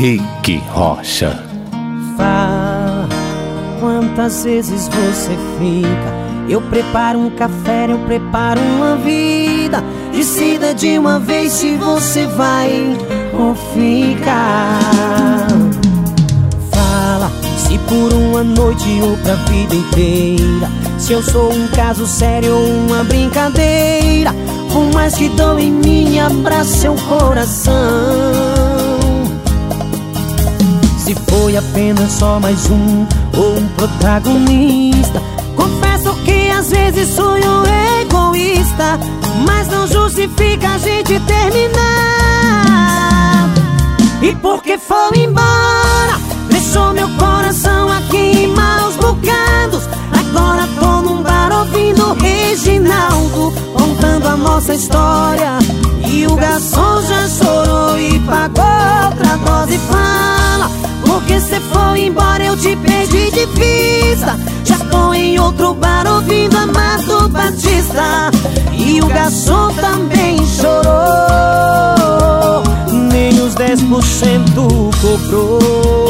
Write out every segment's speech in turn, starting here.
Rick Rocha. Fala quantas vezes você fica. Eu preparo um café, eu preparo uma vida. Decida de uma vez se você vai ou fica. Fala se por uma noite ou pra vida inteira. Se eu sou um caso sério ou uma brincadeira. Por mais que dou em mim, abraça seu coração. Se foi apenas só mais um ou um protagonista. Confesso que às vezes um egoísta Mas não justifica a gente terminar. E porque foi embora Deixou meu coração aqui em maus bocados. Agora tô num bar ouvindo Reginaldo Contando a nossa história. E o garçom já chorou e pagou outra dose Fala porque cê foi embora, eu te perdi de vista. Já tô em outro bar ouvindo Amado Batista. E o garçom também chorou. Nem os 10% cobrou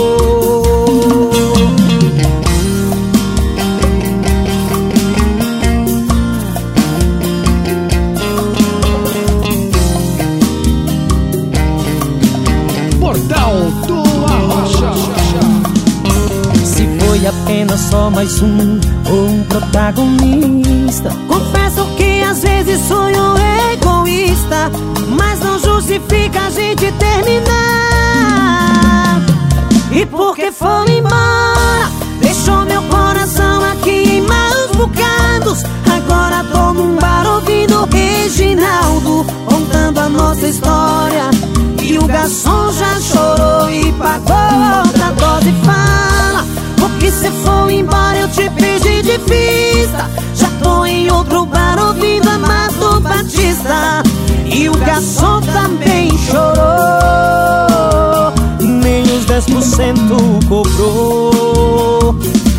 apenas só mais um ou um protagonista. Confesso que às vezes um egoísta Mas não justifica a gente terminar. E porque foi embora Deixou meu coração aqui em maus bocados. Agora tô num bar ouvindo Reginaldo Contando a nossa história. E o garçom já chorou Já tô em outro bar ouvindo Amado Batista E o garçom também chorou. Nem os 10% cobrou.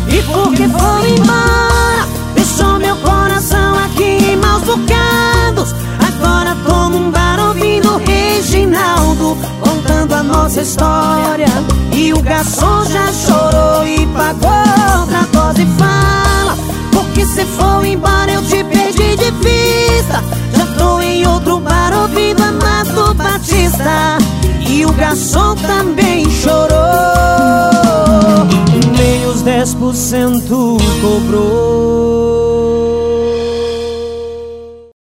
E porque foi embora Deixou meu coração aqui em maus bocados. Agora tô num bar ouvindo Reginaldo Contando a nossa história. E o garçom já chorou garçom também chorou. Nem os 10% cobrou